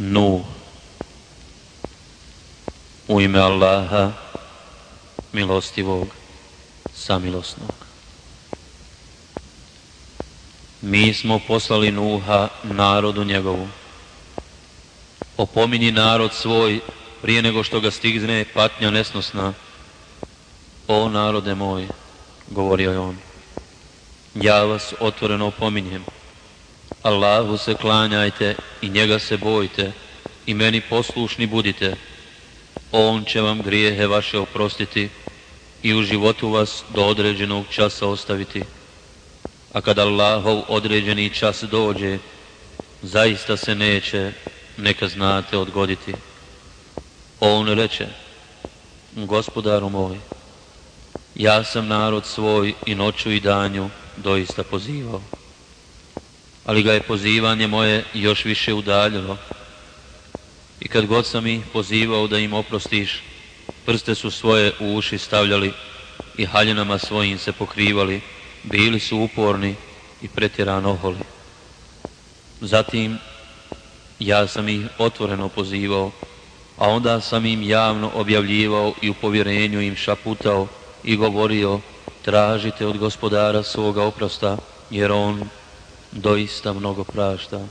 Nu. U ime Allaha milostivog samilosnog. Mi smo poslali Nuha narodu njegovu. Opominji narod svoj prije nego što ga stigne patnja nesnosna. O narode moj govorio je on. Ja vas otvoreno opominjem Allahu se klanjajte i njega se bojte i meni poslušni budite. On će vam grijehe vaše oprostiti i u životu vas do određenog časa ostaviti. A kad Allahov određeni čas dođe, zaista se neće, neka znate, odgoditi. On reče, gospodaru moj, ja sam narod svoj i noću i danju doista pozivao ali ga je pozivanje moje još više udaljilo. I kad god sam ih pozivao da im oprostiš, prste su svoje u uši stavljali i haljinama svojim se pokrivali, bili su uporni i pretjerano oholi. Zatim ja sam ih otvoreno pozivao, a onda sam im javno objavljivao i u povjerenju im šaputao i govorio tražite od gospodara svoga oprosta, jer on doista mnogo prašta.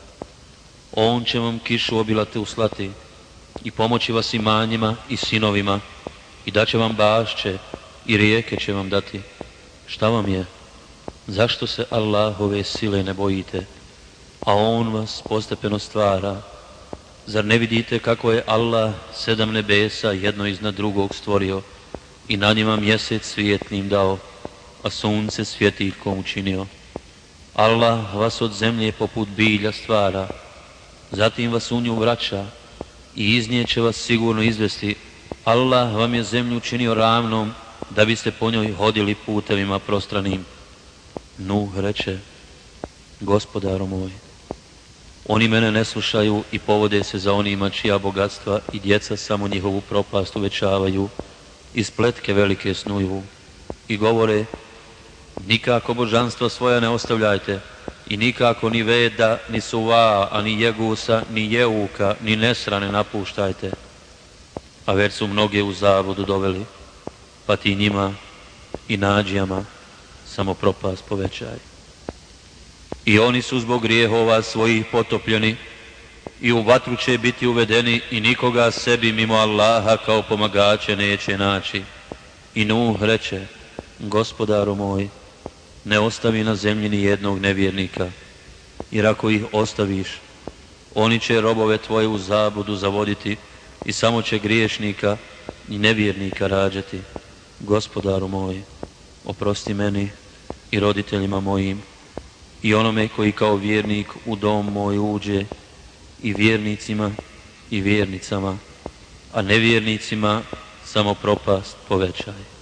On će vam kišu obilate uslati i pomoći vas imanjima i sinovima i daće vam bašće i rijeke će vam dati. Šta vam je? Zašto se Allahove sile ne bojite? A On vas postepeno stvara. Zar ne vidite kako je Allah sedam nebesa jedno iznad drugog stvorio i na njima mjesec svijetnim dao, a sunce svjetiljkom učinio? Allah vas od zemlje poput bilja stvara, zatim vas u nju vraća i iz nje će vas sigurno izvesti. Allah vam je zemlju učinio ravnom da biste po njoj hodili putevima prostranim. Nuh reče, gospodaru moj, oni mene ne slušaju i povode se za onima čija bogatstva i djeca samo njihovu propast uvećavaju i spletke velike snuju i govore Nikako božanstva svoja ne ostavljajte i nikako ni Veda, ni Suva, a ni Jegusa, ni Jeuka, ni Nesrane napuštajte. A već su mnoge u zabudu doveli, pa ti njima i nađijama samo propast povećaj. I oni su zbog grijehova svojih potopljeni i u vatru će biti uvedeni i nikoga sebi mimo Allaha kao pomagače neće naći. I Nuh reče, gospodaru moj, ne ostavi na zemlji ni jednog nevjernika, jer ako ih ostaviš, oni će robove tvoje u zabudu zavoditi i samo će griješnika i nevjernika rađati. Gospodaru moj, oprosti meni i roditeljima mojim i onome koji kao vjernik u dom moj uđe i vjernicima i vjernicama, a nevjernicima samo propast povećaj.